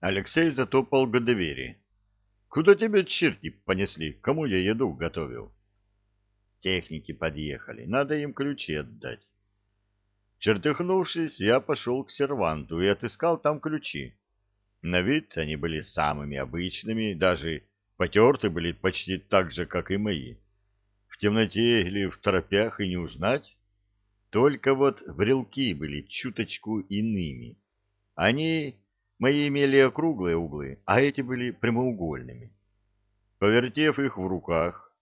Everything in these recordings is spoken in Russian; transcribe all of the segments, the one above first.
Алексей затопал к двери. Куда тебя черти понесли? Кому я еду готовил? Техники подъехали. Надо им ключи отдать. Чертыхнувшись, я пошел к серванту и отыскал там ключи. На вид они были самыми обычными, даже потерты были почти так же, как и мои. В темноте или в торопях и не узнать. Только вот брелки были чуточку иными. Они, мои имели округлые углы, а эти были прямоугольными. Повертев их в руках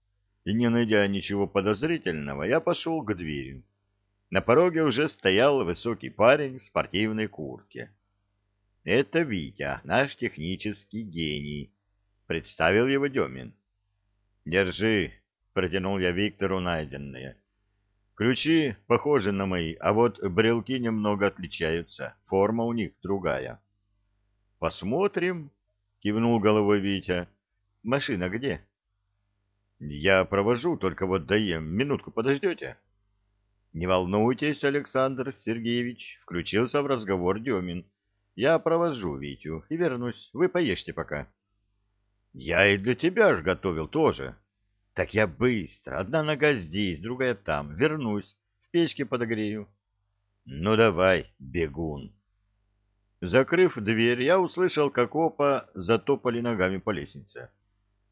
и не найдя ничего подозрительного, я пошел к двери. На пороге уже стоял высокий парень в спортивной куртке. «Это Витя, наш технический гений», — представил его Демин. «Держи», — протянул я Виктору найденное. «Ключи похожи на мои, а вот брелки немного отличаются, форма у них другая». «Посмотрим», — кивнул головой Витя. «Машина где?» «Я провожу, только вот даем. Минутку подождете?» Не волнуйтесь, Александр Сергеевич, включился в разговор Демин. Я провожу Витю и вернусь. Вы поешьте пока. Я и для тебя ж готовил тоже. Так я быстро. Одна нога здесь, другая там. Вернусь. В печке подогрею. Ну давай, бегун. Закрыв дверь, я услышал, как опа затопали ногами по лестнице.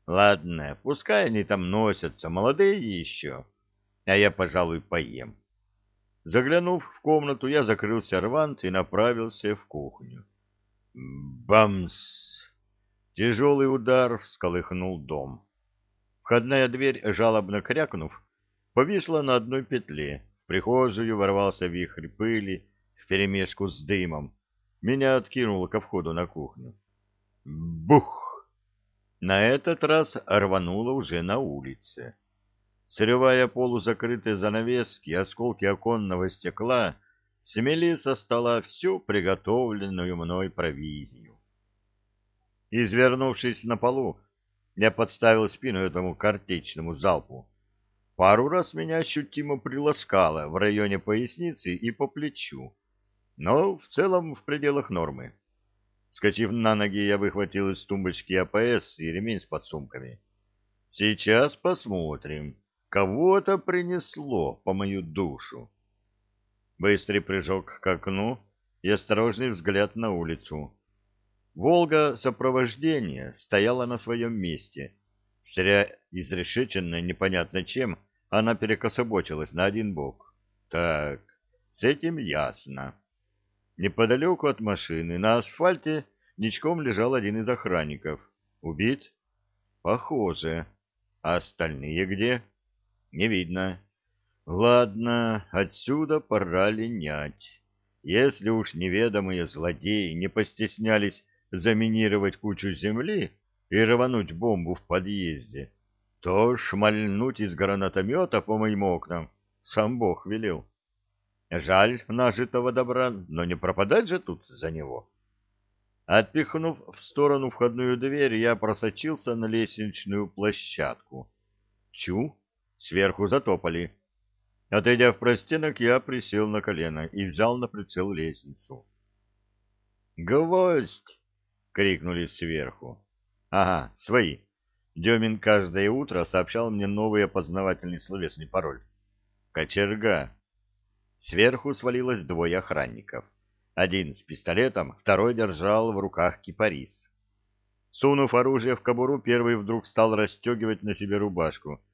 Ладно, пускай они там носятся, молодые еще. А я, пожалуй, поем. Заглянув в комнату, я закрыл сервант и направился в кухню. Бамс! Тяжелый удар всколыхнул дом. Входная дверь, жалобно крякнув, повисла на одной петле. В прихожую ворвался вихрь пыли вперемешку с дымом. Меня откинуло ко входу на кухню. Бух! На этот раз рвануло уже на улице. Срывая полузакрытые занавески, осколки оконного стекла смели со стола всю приготовленную мной провизию. Извернувшись на полу, я подставил спину этому картечному залпу. Пару раз меня ощутимо приласкало в районе поясницы и по плечу, но в целом в пределах нормы. Скочив на ноги, я выхватил из тумбочки АПС и ремень с подсумками. Сейчас посмотрим Кого-то принесло по мою душу. Быстрый прыжок к окну и осторожный взгляд на улицу. Волга сопровождения стояла на своем месте. Зря изрешеченная непонятно чем, она перекособочилась на один бок. Так, с этим ясно. Неподалеку от машины на асфальте ничком лежал один из охранников. Убит? Похоже. А остальные где? Не видно. Ладно, отсюда пора линять. Если уж неведомые злодеи не постеснялись заминировать кучу земли и рвануть бомбу в подъезде, то шмальнуть из гранатомета по моим окнам сам Бог велел. Жаль нажитого добра, но не пропадать же тут за него. Отпихнув в сторону входную дверь, я просочился на лестничную площадку. Чу! Сверху затопали. Отойдя в простенок, я присел на колено и взял на прицел лестницу. «Гвоздь!» — крикнули сверху. «Ага, свои». Демин каждое утро сообщал мне новый опознавательный словесный пароль. «Кочерга». Сверху свалилось двое охранников. Один с пистолетом, второй держал в руках кипарис. Сунув оружие в кобуру, первый вдруг стал расстегивать на себе рубашку —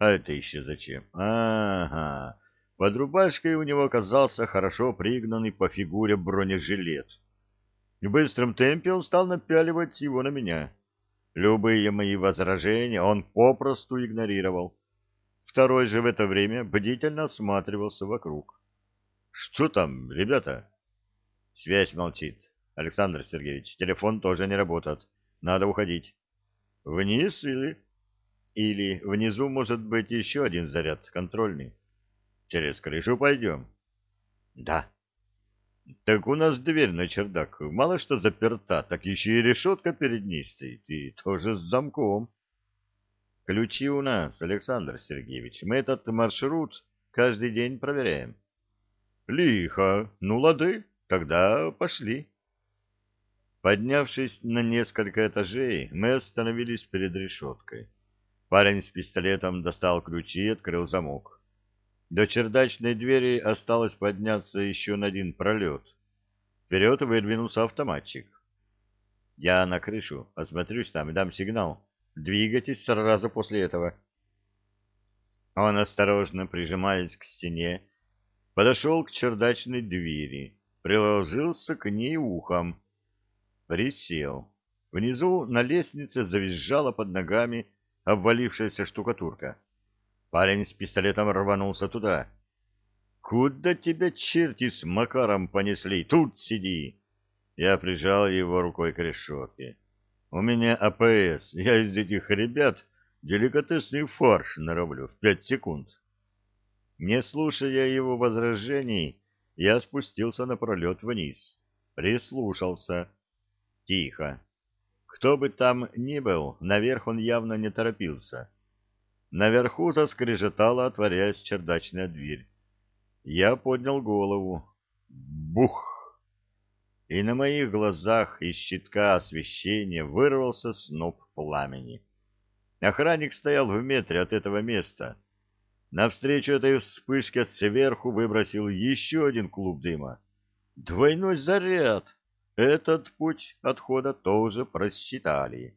а это еще зачем? Ага. Под рубашкой у него оказался хорошо пригнанный по фигуре бронежилет. В быстром темпе он стал напяливать его на меня. Любые мои возражения он попросту игнорировал. Второй же в это время бдительно осматривался вокруг. — Что там, ребята? — Связь молчит. Александр Сергеевич, телефон тоже не работает. Надо уходить. — Вниз или... Или внизу может быть еще один заряд контрольный. Через крышу пойдем? Да. Так у нас дверь на чердак мало что заперта, так еще и решетка перед ней стоит, и тоже с замком. Ключи у нас, Александр Сергеевич. Мы этот маршрут каждый день проверяем. Лихо. Ну, лады, тогда пошли. Поднявшись на несколько этажей, мы остановились перед решеткой. Парень с пистолетом достал ключи и открыл замок. До чердачной двери осталось подняться еще на один пролет. Вперед выдвинулся автоматчик. Я на крышу, осмотрюсь там и дам сигнал. Двигайтесь сразу после этого. Он, осторожно прижимаясь к стене, подошел к чердачной двери, приложился к ней ухом. Присел. Внизу на лестнице завизжала под ногами обвалившаяся штукатурка. Парень с пистолетом рванулся туда. «Куда тебя черти с Макаром понесли? Тут сиди!» Я прижал его рукой к решетке. «У меня АПС. Я из этих ребят деликатесный фарш нароблю в пять секунд». Не слушая его возражений, я спустился на пролет вниз. Прислушался. Тихо. Кто бы там ни был, наверх он явно не торопился. Наверху заскрежетала, отворяясь чердачная дверь. Я поднял голову. Бух! И на моих глазах из щитка освещения вырвался сноп пламени. Охранник стоял в метре от этого места. Навстречу этой вспышке сверху выбросил еще один клуб дыма. Двойной заряд! Этот путь отхода тоже просчитали.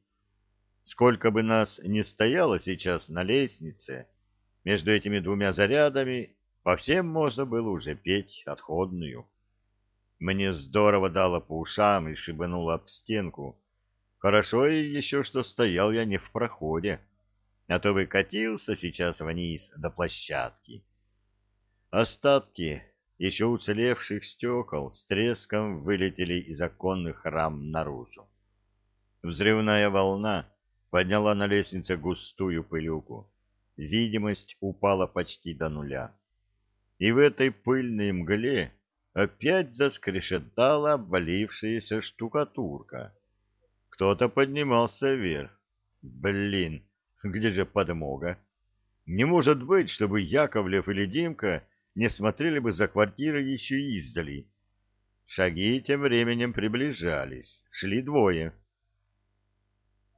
Сколько бы нас ни стояло сейчас на лестнице, между этими двумя зарядами по всем можно было уже петь отходную. Мне здорово дало по ушам и шибануло об стенку. Хорошо и еще, что стоял я не в проходе, а то бы катился сейчас вниз до площадки. Остатки еще уцелевших стекол с треском вылетели из оконных рам наружу. Взрывная волна подняла на лестнице густую пылюку. Видимость упала почти до нуля. И в этой пыльной мгле опять заскрешетала обвалившаяся штукатурка. Кто-то поднимался вверх. Блин, где же подмога? Не может быть, чтобы Яковлев или Димка не смотрели бы за квартирой еще издали. Шаги тем временем приближались. Шли двое.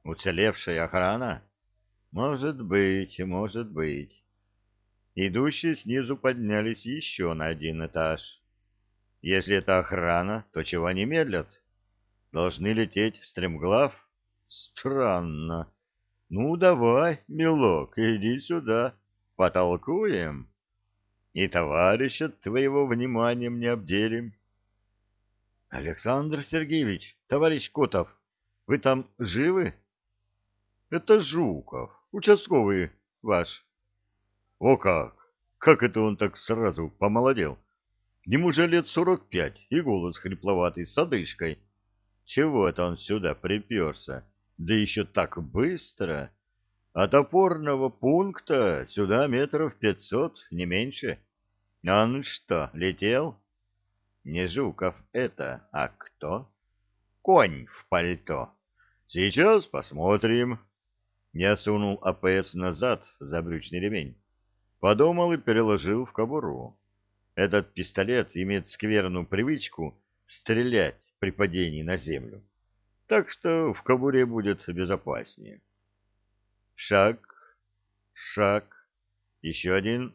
Уцелевшая охрана? Может быть, может быть. Идущие снизу поднялись еще на один этаж. Если это охрана, то чего они медлят? Должны лететь стремглав? Странно. Ну, давай, милок, иди сюда, потолкуем и товарища твоего вниманием не обделим. — Александр Сергеевич, товарищ Котов, вы там живы? — Это Жуков, участковый ваш. — О как! Как это он так сразу помолодел? Ему же лет сорок пять, и голос хрипловатый, с одышкой. Чего это он сюда приперся? Да еще так быстро! От опорного пункта сюда метров пятьсот, не меньше. — он что, летел? Не Жуков это, а кто? Конь в пальто. Сейчас посмотрим. Я сунул АПС назад за брючный ремень. Подумал и переложил в кобуру. Этот пистолет имеет скверную привычку стрелять при падении на землю. Так что в кобуре будет безопаснее. Шаг, шаг, еще один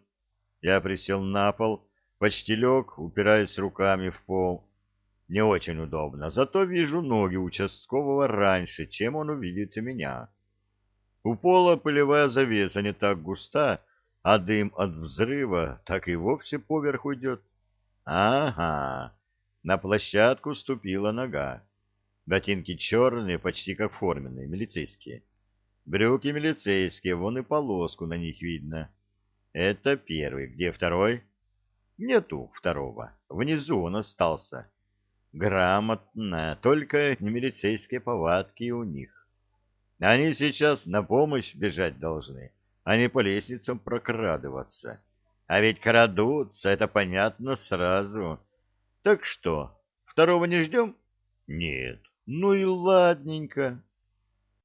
я присел на пол, почти лег, упираясь руками в пол. Не очень удобно, зато вижу ноги участкового раньше, чем он увидит меня. У пола пылевая завеса не так густа, а дым от взрыва так и вовсе поверх идет. Ага, на площадку ступила нога. Ботинки черные, почти как форменные, милицейские. Брюки милицейские, вон и полоску на них видно. Это первый. Где второй? Нету второго. Внизу он остался. Грамотно, только не милицейские повадки у них. Они сейчас на помощь бежать должны, а не по лестницам прокрадываться. А ведь крадутся, это понятно сразу. Так что, второго не ждем? Нет. Ну и ладненько.